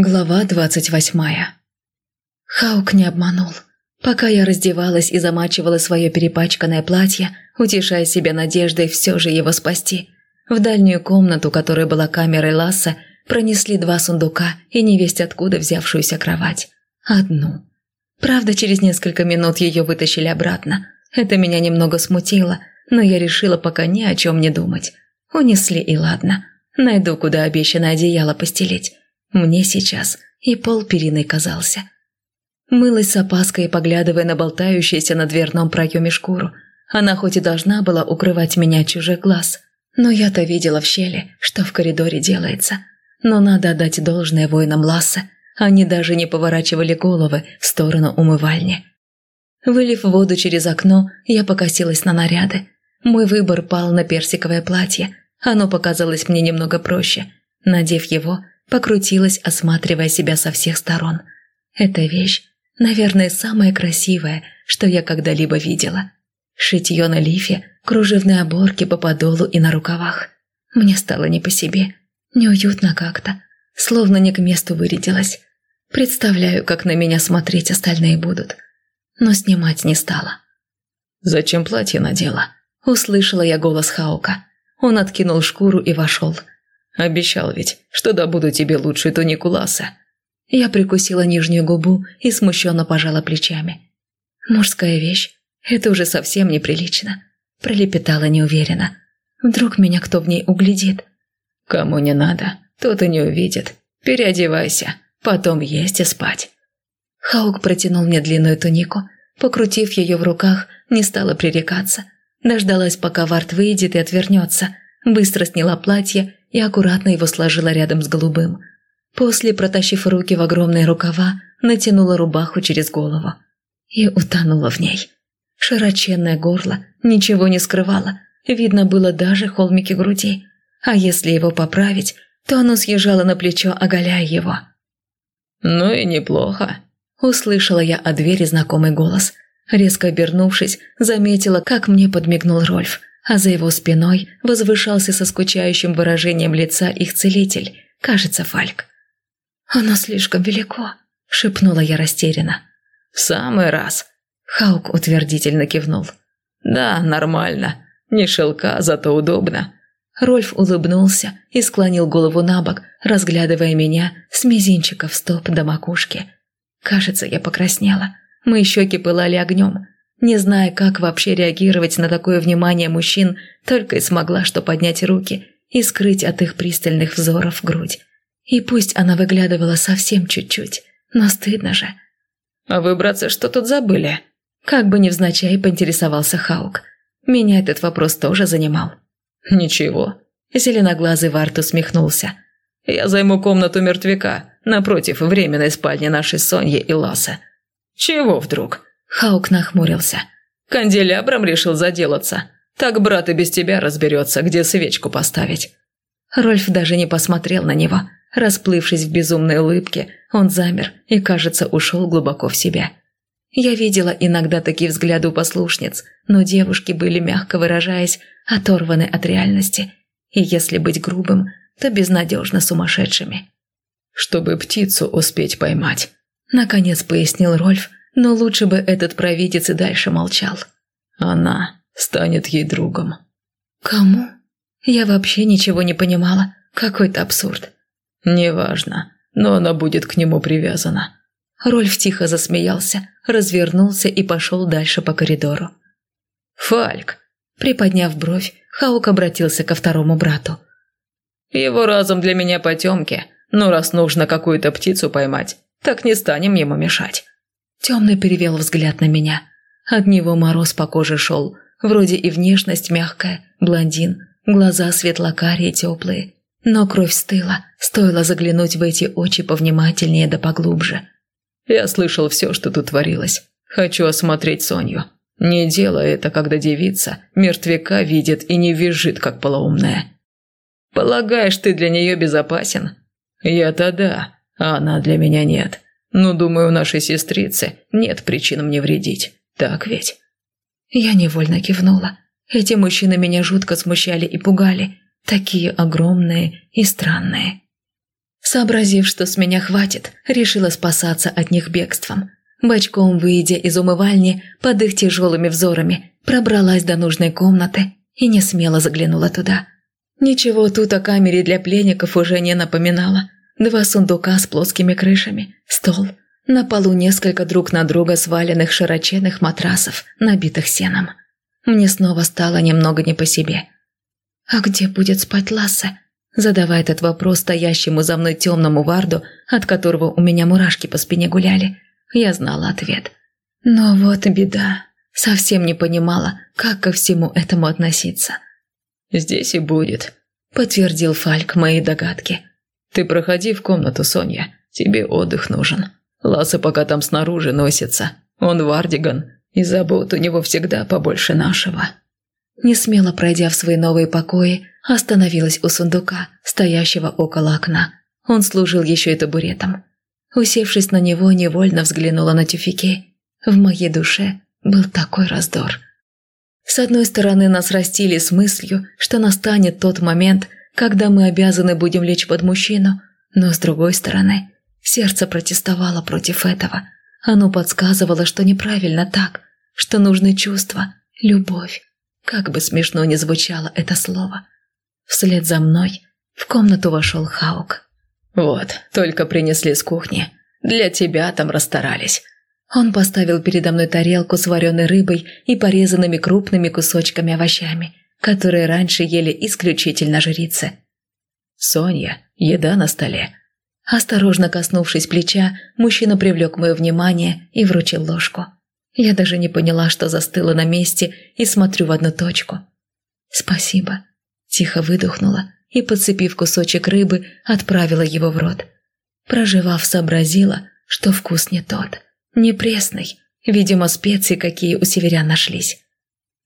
Глава двадцать восьмая. Хаук не обманул. Пока я раздевалась и замачивала свое перепачканное платье, утешая себя надеждой все же его спасти, в дальнюю комнату, которая была камерой Ласса, пронесли два сундука и невесть откуда взявшуюся кровать. Одну. Правда, через несколько минут ее вытащили обратно. Это меня немного смутило, но я решила пока ни о чем не думать. Унесли и ладно. Найду, куда обещанное одеяло постелить. Мне сейчас и пол периной казался. Мылась с опаской, поглядывая на болтающуюся на дверном проеме шкуру. Она хоть и должна была укрывать меня от чужих глаз, но я-то видела в щели, что в коридоре делается. Но надо отдать должное воинам Ласса. Они даже не поворачивали головы в сторону умывальни. Вылив воду через окно, я покосилась на наряды. Мой выбор пал на персиковое платье. Оно показалось мне немного проще. Надев его, покрутилась, осматривая себя со всех сторон. Эта вещь, наверное, самая красивая, что я когда-либо видела. Шитье на лифе, кружевные оборки по подолу и на рукавах. Мне стало не по себе, неуютно как-то, словно не к месту вырядилась. Представляю, как на меня смотреть остальные будут. Но снимать не стала. «Зачем платье надела?» Услышала я голос Хаука. Он откинул шкуру и вошел. Обещал ведь, что добуду тебе лучшую тунику Ласа. Я прикусила нижнюю губу и смущенно пожала плечами. «Мужская вещь? Это уже совсем неприлично», – пролепетала неуверенно. «Вдруг меня кто в ней углядит?» «Кому не надо, тот и не увидит. Переодевайся, потом есть и спать». Хаук протянул мне длинную тунику. Покрутив ее в руках, не стала пререкаться. Дождалась, пока Варт выйдет и отвернется. Быстро сняла платье и аккуратно его сложила рядом с голубым. После, протащив руки в огромные рукава, натянула рубаху через голову. И утонула в ней. Широченное горло ничего не скрывало, видно было даже холмики груди. А если его поправить, то оно съезжало на плечо, оголяя его. «Ну и неплохо», – услышала я от двери знакомый голос. Резко обернувшись, заметила, как мне подмигнул Рольф а за его спиной возвышался со скучающим выражением лица их целитель, кажется, Фальк. «Оно слишком велико», – шепнула я растерянно. «В самый раз», – Хаук утвердительно кивнул. «Да, нормально. Не шелка, зато удобно». Рольф улыбнулся и склонил голову на бок, разглядывая меня с мизинчика в стоп до макушки. Кажется, я покраснела. Мои щеки пылали огнем. Не зная, как вообще реагировать на такое внимание мужчин, только и смогла что поднять руки и скрыть от их пристальных взоров грудь. И пусть она выглядывала совсем чуть-чуть, но стыдно же. «А вы, братцы, что тут забыли?» Как бы невзначай поинтересовался Хаук. Меня этот вопрос тоже занимал. «Ничего». Зеленоглазый Варт усмехнулся. «Я займу комнату мертвяка, напротив временной спальни нашей Соньи и Ласа». «Чего вдруг?» Хаук нахмурился. «Канделябром решил заделаться. Так брат и без тебя разберется, где свечку поставить». Рольф даже не посмотрел на него. Расплывшись в безумной улыбке, он замер и, кажется, ушел глубоко в себя. Я видела иногда такие взгляды у послушниц, но девушки были, мягко выражаясь, оторваны от реальности. И если быть грубым, то безнадежно сумасшедшими. «Чтобы птицу успеть поймать», — наконец пояснил Рольф, но лучше бы этот провидец и дальше молчал. Она станет ей другом. Кому? Я вообще ничего не понимала. Какой-то абсурд. Неважно, но она будет к нему привязана. Рольф тихо засмеялся, развернулся и пошел дальше по коридору. «Фальк!» Приподняв бровь, Хаук обратился ко второму брату. «Его разум для меня потемки, но раз нужно какую-то птицу поймать, так не станем ему мешать. Темный перевел взгляд на меня. От него мороз по коже шел. Вроде и внешность мягкая, блондин, глаза светлокарие теплые. Но кровь стыла, стоило заглянуть в эти очи повнимательнее да поглубже. «Я слышал все, что тут творилось. Хочу осмотреть Соню. Не делай это, когда девица мертвяка видит и не визжит, как полоумная. Полагаешь, ты для нее безопасен? Я-то да, а она для меня нет. Но, думаю, у нашей сестрицы нет причин мне вредить. Так ведь?» Я невольно кивнула. Эти мужчины меня жутко смущали и пугали. Такие огромные и странные. Сообразив, что с меня хватит, решила спасаться от них бегством. Бочком выйдя из умывальни, под их тяжелыми взорами, пробралась до нужной комнаты и не смело заглянула туда. Ничего тут о камере для пленников уже не напоминало. Два сундука с плоскими крышами, стол, на полу несколько друг на друга сваленных широченных матрасов, набитых сеном. Мне снова стало немного не по себе. «А где будет спать Лассе?» Задавая этот вопрос стоящему за мной темному варду, от которого у меня мурашки по спине гуляли, я знала ответ. Но вот беда. Совсем не понимала, как ко всему этому относиться. «Здесь и будет», – подтвердил Фальк мои догадки. «Ты проходи в комнату, Соня. Тебе отдых нужен. Ласса пока там снаружи носится. Он вардиган, и забот у него всегда побольше нашего». Не смело пройдя в свои новые покои, остановилась у сундука, стоящего около окна. Он служил еще и табуретом. Усевшись на него, невольно взглянула на тюфяки. В моей душе был такой раздор. С одной стороны, нас растили с мыслью, что настанет тот момент, когда мы обязаны будем лечь под мужчину, но с другой стороны, сердце протестовало против этого. Оно подсказывало, что неправильно так, что нужны чувства, любовь. Как бы смешно ни звучало это слово. Вслед за мной в комнату вошел Хаук. «Вот, только принесли с кухни. Для тебя там расстарались». Он поставил передо мной тарелку с вареной рыбой и порезанными крупными кусочками овощами, которые раньше ели исключительно жрицы. «Соня, еда на столе». Осторожно коснувшись плеча, мужчина привлек мое внимание и вручил ложку. Я даже не поняла, что застыла на месте и смотрю в одну точку. «Спасибо», – тихо выдохнула и, подцепив кусочек рыбы, отправила его в рот. Проживав, сообразила, что вкус не тот, не пресный, видимо, специи какие у северян нашлись.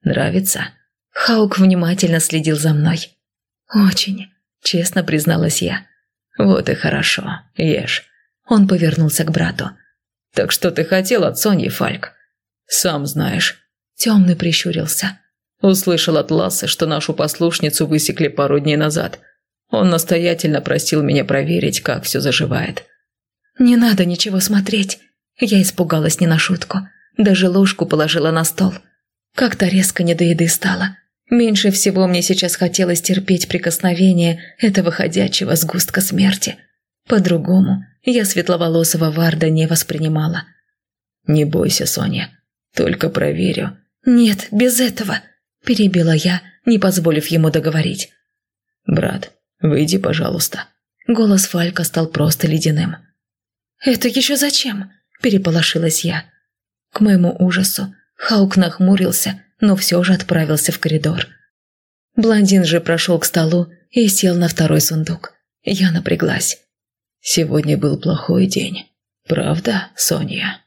«Нравится?» Хаук внимательно следил за мной. «Очень», – честно призналась я. «Вот и хорошо, ешь». Он повернулся к брату. «Так что ты хотел от Сони, Фальк?» «Сам знаешь». Темный прищурился. Услышал от Ласса, что нашу послушницу высекли пару дней назад. Он настоятельно просил меня проверить, как все заживает. «Не надо ничего смотреть». Я испугалась не на шутку. Даже ложку положила на стол. Как-то резко не до еды стало. Меньше всего мне сейчас хотелось терпеть прикосновение этого ходячего сгустка смерти. По-другому я светловолосого Варда не воспринимала. «Не бойся, Соня. Только проверю». «Нет, без этого», – перебила я, не позволив ему договорить. «Брат, выйди, пожалуйста». Голос Фалька стал просто ледяным. «Это еще зачем?» – переполошилась я. К моему ужасу Хаук нахмурился, но все же отправился в коридор. Блондин же прошел к столу и сел на второй сундук. Я напряглась. «Сегодня был плохой день. Правда, Соня?»